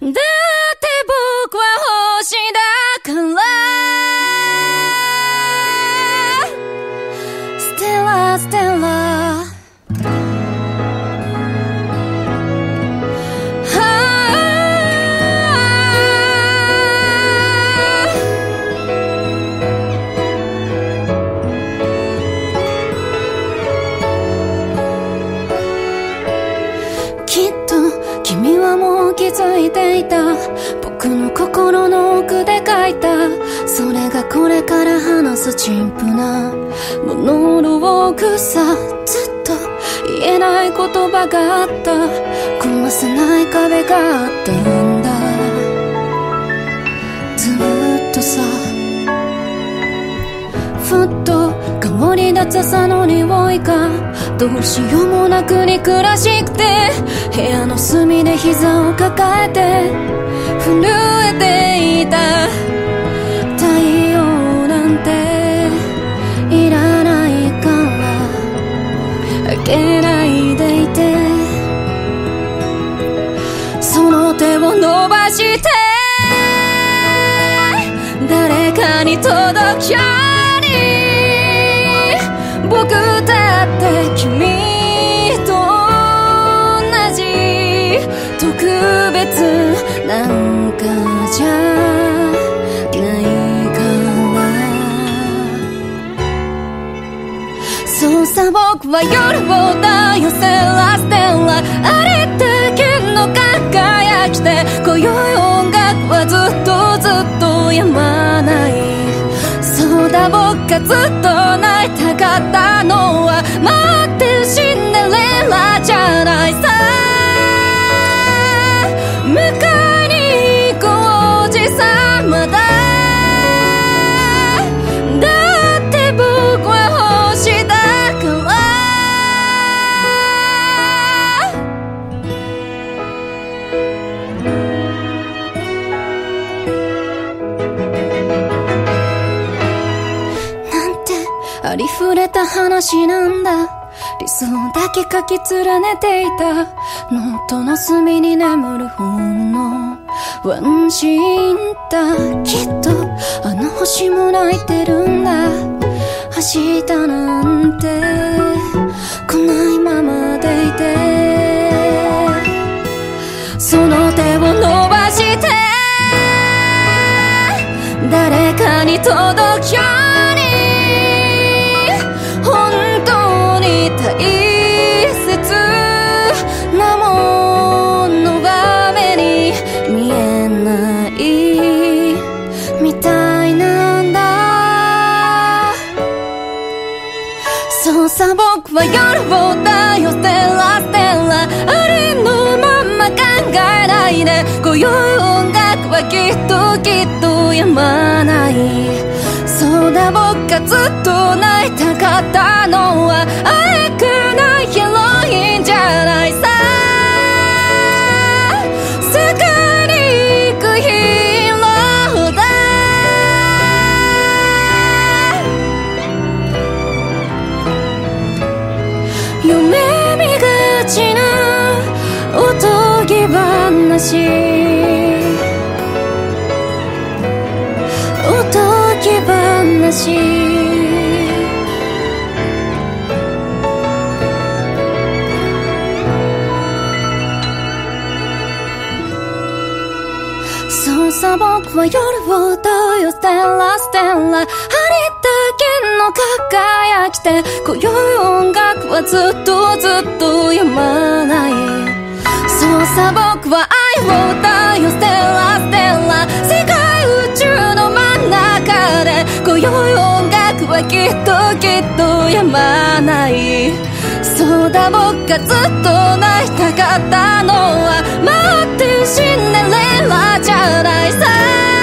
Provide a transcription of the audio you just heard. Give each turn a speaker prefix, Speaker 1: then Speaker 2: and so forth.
Speaker 1: だもう気づいていた。僕の心の奥で書いた。それがこれから話す陳腐な。モノローグさずっと言えない言葉があった。壊せない壁があったんだ。ずっとさふっとり立つさの匂いがどうしようもなく憎らしくて。部屋の隅で膝を抱えて。震えていた太陽なんていらないか。ら開けないでいて。その手を伸ばして。誰かに届くように僕だって君と同じ特別なんかじゃないからそうさ僕は夜をだよセラステラありったけの輝きで今宵音楽はずっとずっと止まないそうだ僕がずっとったのは待っありふれた話なんだ。理想だけ書き連ねていた。ノートの隅に眠る本のワンシーンだ。きっとあの星も泣いてるんだ。明日なんて来ないままでいて。その手を伸ばして誰かに届く大切なものは目に見えないみたいなんだ。そうさ僕は夜をだよステラステラありのまま考えないで。今宵音楽はきっときっと止まない。そうだ僕がずっと泣いたかったのは愛話。おとぎ話。そうさ僕は夜をどよステラステラありったけの輝きで今宵音楽はずっとずっと止まない。さあ僕は愛を歌うよ。ステラステラ。世界宇宙の真ん中で今宵音楽はきっときっとやまない。そうだ僕がずっと泣いたかったのは待って死んでレラじゃないさ。